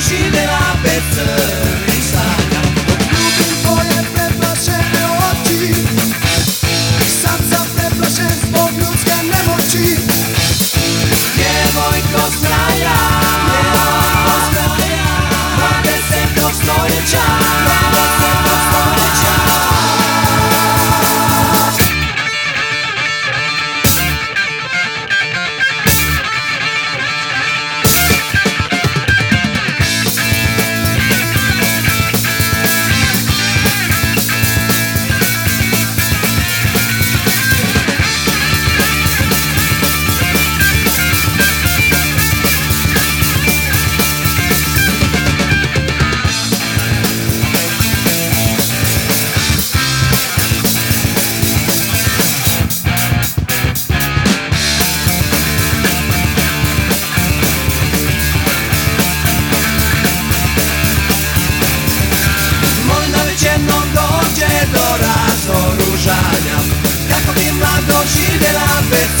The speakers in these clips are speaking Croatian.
și de la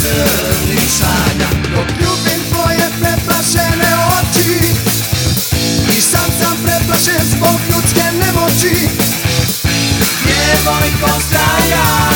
crnih sanja Dok I sad sam preplašen zbog ljudske nemoći. Djevojko s kraja